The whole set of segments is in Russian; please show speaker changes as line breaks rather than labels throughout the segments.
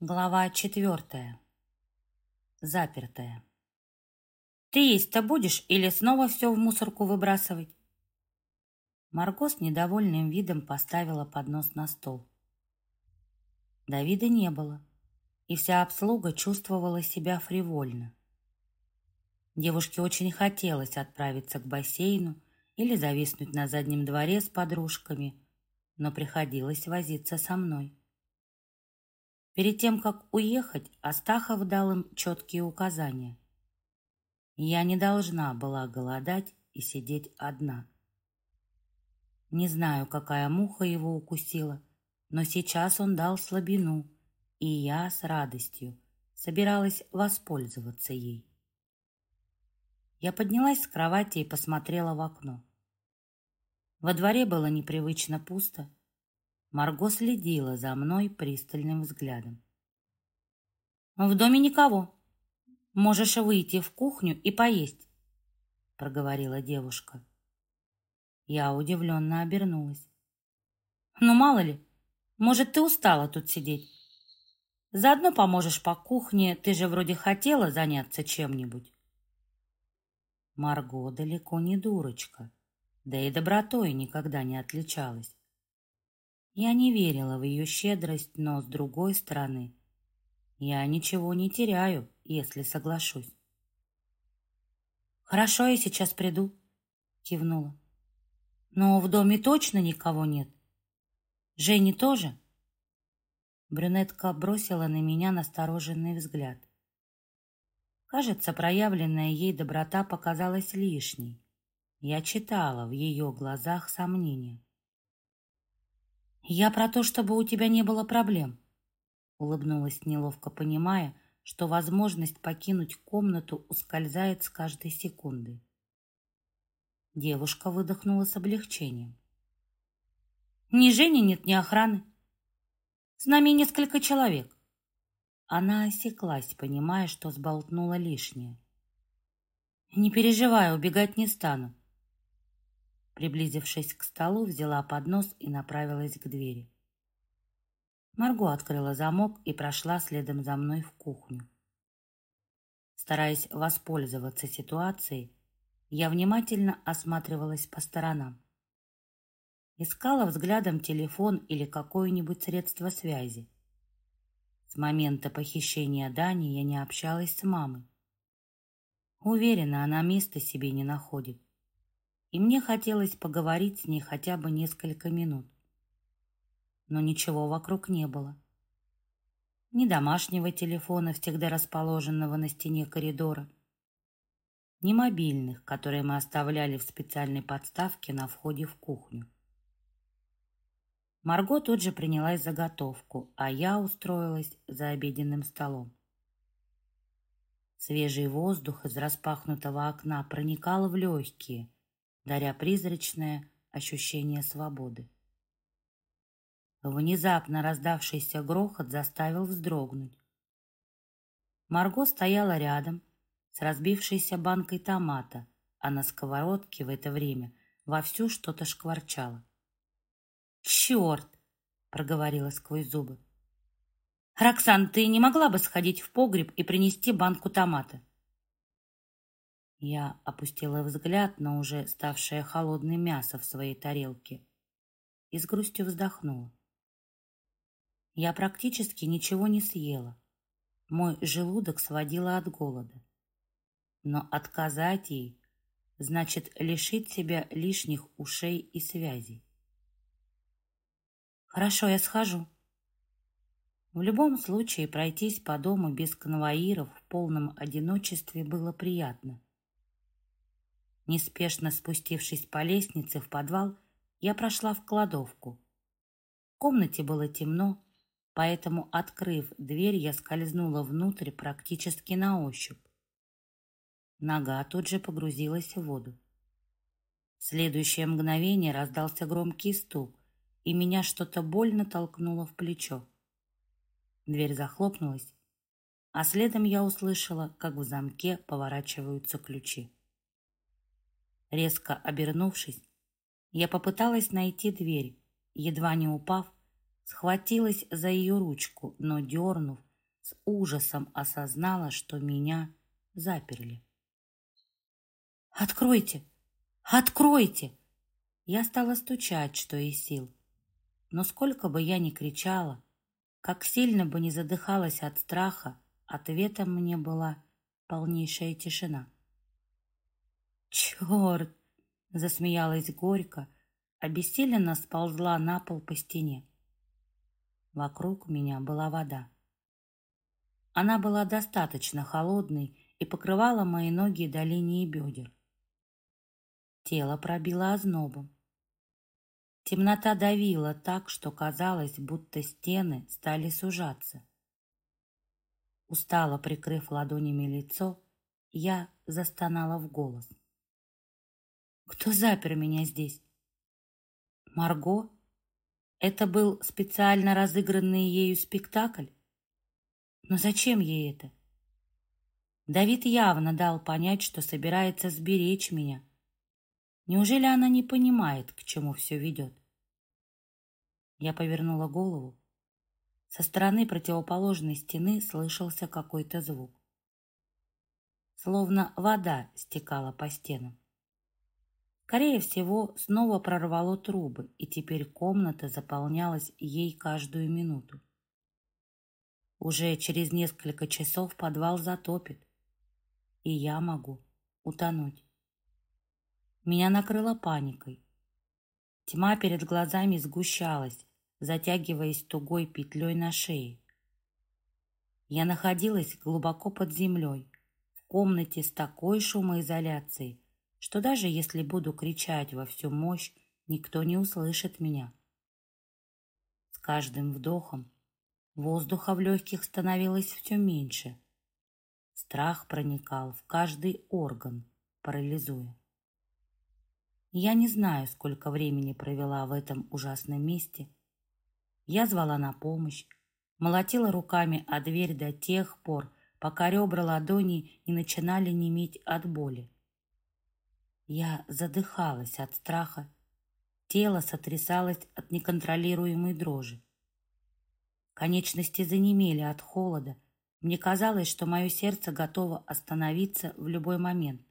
Глава четвертая. Запертая. «Ты есть-то будешь или снова все в мусорку выбрасывать?» Марго с недовольным видом поставила поднос на стол. Давида не было, и вся обслуга чувствовала себя фривольно. Девушке очень хотелось отправиться к бассейну или зависнуть на заднем дворе с подружками, но приходилось возиться со мной. Перед тем, как уехать, Астахов дал им четкие указания. Я не должна была голодать и сидеть одна. Не знаю, какая муха его укусила, но сейчас он дал слабину, и я с радостью собиралась воспользоваться ей. Я поднялась с кровати и посмотрела в окно. Во дворе было непривычно пусто, Марго следила за мной пристальным взглядом. «В доме никого. Можешь выйти в кухню и поесть», — проговорила девушка. Я удивленно обернулась. «Ну, мало ли, может, ты устала тут сидеть. Заодно поможешь по кухне, ты же вроде хотела заняться чем-нибудь». Марго далеко не дурочка, да и добротой никогда не отличалась. Я не верила в ее щедрость, но, с другой стороны, я ничего не теряю, если соглашусь. «Хорошо, я сейчас приду», — кивнула. «Но в доме точно никого нет? Жени тоже?» Брюнетка бросила на меня настороженный взгляд. Кажется, проявленная ей доброта показалась лишней. Я читала в ее глазах сомнения. «Я про то, чтобы у тебя не было проблем», — улыбнулась неловко, понимая, что возможность покинуть комнату ускользает с каждой секунды. Девушка выдохнула с облегчением. «Ни Жени нет, ни охраны. С нами несколько человек». Она осеклась, понимая, что сболтнула лишнее. «Не переживай, убегать не стану. Приблизившись к столу, взяла поднос и направилась к двери. Марго открыла замок и прошла следом за мной в кухню. Стараясь воспользоваться ситуацией, я внимательно осматривалась по сторонам. Искала взглядом телефон или какое-нибудь средство связи. С момента похищения Дани я не общалась с мамой. Уверена, она места себе не находит и мне хотелось поговорить с ней хотя бы несколько минут. Но ничего вокруг не было. Ни домашнего телефона, всегда расположенного на стене коридора, ни мобильных, которые мы оставляли в специальной подставке на входе в кухню. Марго тут же принялась заготовку, а я устроилась за обеденным столом. Свежий воздух из распахнутого окна проникал в легкие – даря призрачное ощущение свободы. Внезапно раздавшийся грохот заставил вздрогнуть. Марго стояла рядом с разбившейся банкой томата, а на сковородке в это время вовсю что-то шкварчало. «Черт!» — проговорила сквозь зубы. «Роксан, ты не могла бы сходить в погреб и принести банку томата?» Я опустила взгляд на уже ставшее холодное мясо в своей тарелке и с грустью вздохнула. Я практически ничего не съела. Мой желудок сводило от голода. Но отказать ей значит лишить себя лишних ушей и связей. Хорошо, я схожу. В любом случае пройтись по дому без конвоиров в полном одиночестве было приятно. Неспешно спустившись по лестнице в подвал, я прошла в кладовку. В комнате было темно, поэтому, открыв дверь, я скользнула внутрь практически на ощупь. Нога тут же погрузилась в воду. В следующее мгновение раздался громкий стук, и меня что-то больно толкнуло в плечо. Дверь захлопнулась, а следом я услышала, как в замке поворачиваются ключи. Резко обернувшись, я попыталась найти дверь, едва не упав, схватилась за ее ручку, но, дернув, с ужасом осознала, что меня заперли. «Откройте! Откройте!» Я стала стучать, что из сил. Но сколько бы я ни кричала, как сильно бы ни задыхалась от страха, ответом мне была полнейшая тишина. «Черт!» — засмеялась горько, обессиленно сползла на пол по стене. Вокруг меня была вода. Она была достаточно холодной и покрывала мои ноги до линии бедер. Тело пробило ознобом. Темнота давила так, что казалось, будто стены стали сужаться. Устало прикрыв ладонями лицо, я застонала в голос. «Кто запер меня здесь?» «Марго?» Это был специально разыгранный ею спектакль? Но зачем ей это? Давид явно дал понять, что собирается сберечь меня. Неужели она не понимает, к чему все ведет? Я повернула голову. Со стороны противоположной стены слышался какой-то звук. Словно вода стекала по стенам. Скорее всего, снова прорвало трубы, и теперь комната заполнялась ей каждую минуту. Уже через несколько часов подвал затопит, и я могу утонуть. Меня накрыло паникой. Тьма перед глазами сгущалась, затягиваясь тугой петлей на шее. Я находилась глубоко под землей, в комнате с такой шумоизоляцией, что даже если буду кричать во всю мощь, никто не услышит меня. С каждым вдохом воздуха в легких становилось все меньше. Страх проникал в каждый орган, парализуя. Я не знаю, сколько времени провела в этом ужасном месте. Я звала на помощь, молотила руками о дверь до тех пор, пока ребра ладони не начинали неметь от боли. Я задыхалась от страха, тело сотрясалось от неконтролируемой дрожи. Конечности занемели от холода, мне казалось, что мое сердце готово остановиться в любой момент.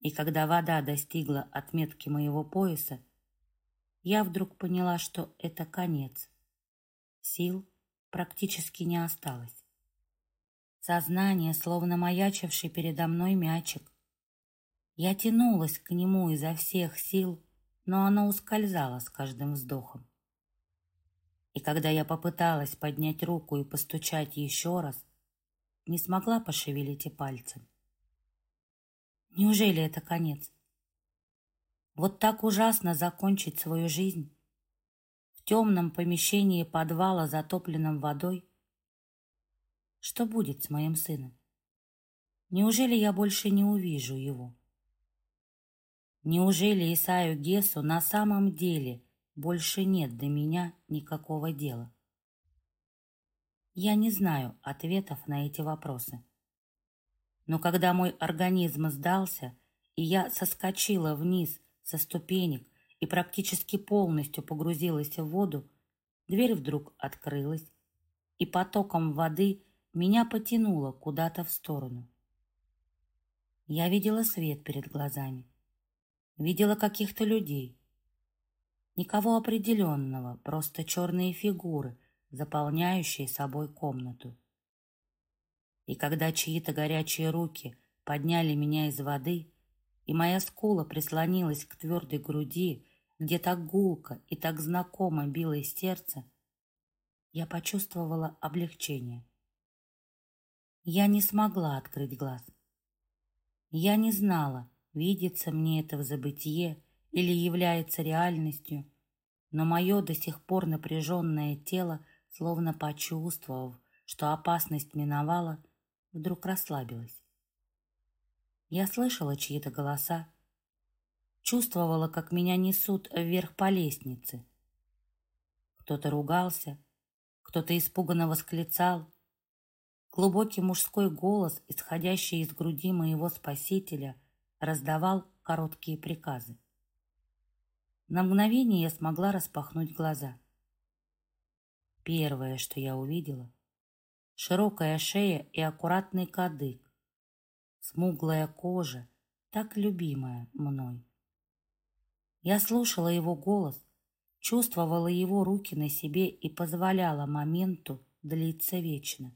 И когда вода достигла отметки моего пояса, я вдруг поняла, что это конец. Сил практически не осталось. Сознание, словно маячивший передо мной мячик. Я тянулась к нему изо всех сил, но оно ускользало с каждым вздохом. И когда я попыталась поднять руку и постучать еще раз, не смогла пошевелить и пальцем. Неужели это конец? Вот так ужасно закончить свою жизнь в темном помещении подвала, затопленном водой? Что будет с моим сыном? Неужели я больше не увижу его? Неужели Исаю Гесу на самом деле больше нет до меня никакого дела? Я не знаю ответов на эти вопросы. Но когда мой организм сдался, и я соскочила вниз со ступенек и практически полностью погрузилась в воду, дверь вдруг открылась, и потоком воды меня потянуло куда-то в сторону. Я видела свет перед глазами, видела каких-то людей. Никого определенного, просто черные фигуры, заполняющие собой комнату. И когда чьи-то горячие руки подняли меня из воды, и моя скула прислонилась к твердой груди, где так гулко и так знакомо билось сердце, я почувствовала облегчение. Я не смогла открыть глаз. Я не знала, видится мне это в забытие или является реальностью, но мое до сих пор напряженное тело, словно почувствовав, что опасность миновала, вдруг расслабилась. Я слышала чьи-то голоса, чувствовала, как меня несут вверх по лестнице. Кто-то ругался, кто-то испуганно восклицал. Глубокий мужской голос, исходящий из груди моего спасителя, раздавал короткие приказы. На мгновение я смогла распахнуть глаза. Первое, что я увидела, широкая шея и аккуратный кадык, смуглая кожа, так любимая мной. Я слушала его голос, чувствовала его руки на себе и позволяла моменту длиться вечно.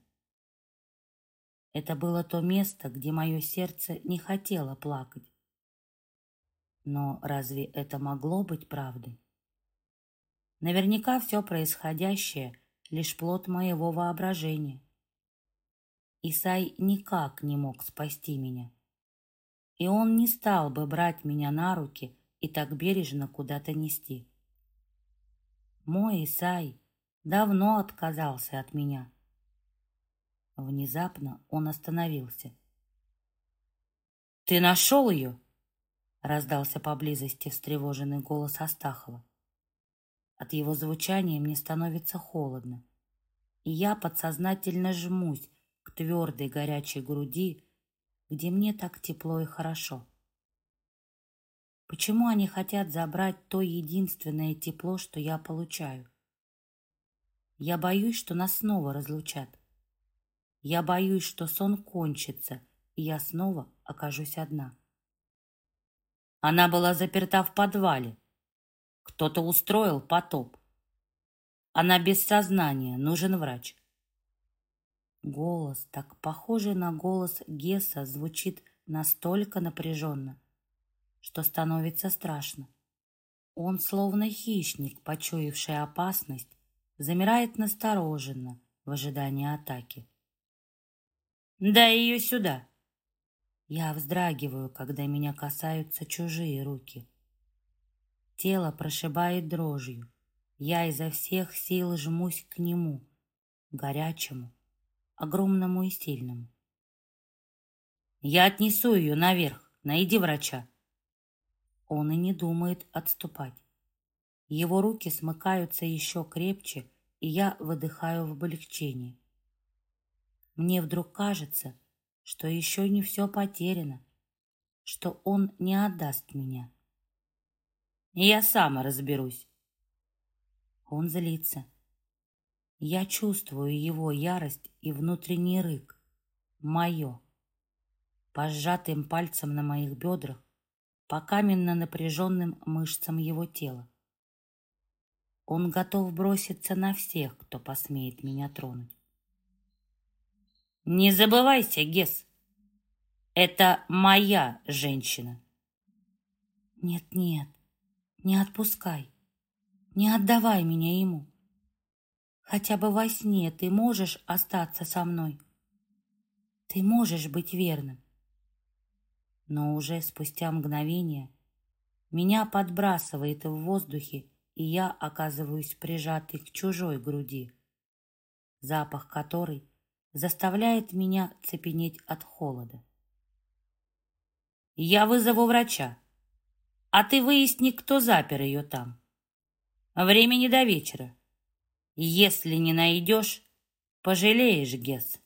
Это было то место, где мое сердце не хотело плакать. Но разве это могло быть правдой? Наверняка все происходящее — лишь плод моего воображения. Исай никак не мог спасти меня. И он не стал бы брать меня на руки и так бережно куда-то нести. Мой Исай давно отказался от меня. Внезапно он остановился. «Ты нашел ее?» — раздался поблизости встревоженный голос Астахова. От его звучания мне становится холодно, и я подсознательно жмусь к твердой горячей груди, где мне так тепло и хорошо. Почему они хотят забрать то единственное тепло, что я получаю? Я боюсь, что нас снова разлучат. Я боюсь, что сон кончится, и я снова окажусь одна. Она была заперта в подвале. Кто-то устроил потоп. Она без сознания, нужен врач. Голос, так похожий на голос Гесса, звучит настолько напряженно, что становится страшно. Он, словно хищник, почуявший опасность, замирает настороженно в ожидании атаки. «Дай ее сюда!» Я вздрагиваю, когда меня касаются чужие руки. Тело прошибает дрожью. Я изо всех сил жмусь к нему, горячему, огромному и сильному. «Я отнесу ее наверх. Найди врача». Он и не думает отступать. Его руки смыкаются еще крепче, и я выдыхаю в облегчении. Мне вдруг кажется, что еще не все потеряно, что он не отдаст меня. Я сама разберусь. Он злится. Я чувствую его ярость и внутренний рык. Мое. По сжатым пальцам на моих бедрах, по каменно напряженным мышцам его тела. Он готов броситься на всех, кто посмеет меня тронуть. Не забывайся, Гес. Это моя женщина. Нет-нет, не отпускай. Не отдавай меня ему. Хотя бы во сне ты можешь остаться со мной. Ты можешь быть верным. Но уже спустя мгновение меня подбрасывает в воздухе, и я оказываюсь прижатой к чужой груди, запах которой заставляет меня цепенеть от холода. Я вызову врача, а ты выясни, кто запер ее там. Времени до вечера. Если не найдешь, пожалеешь, Гесс.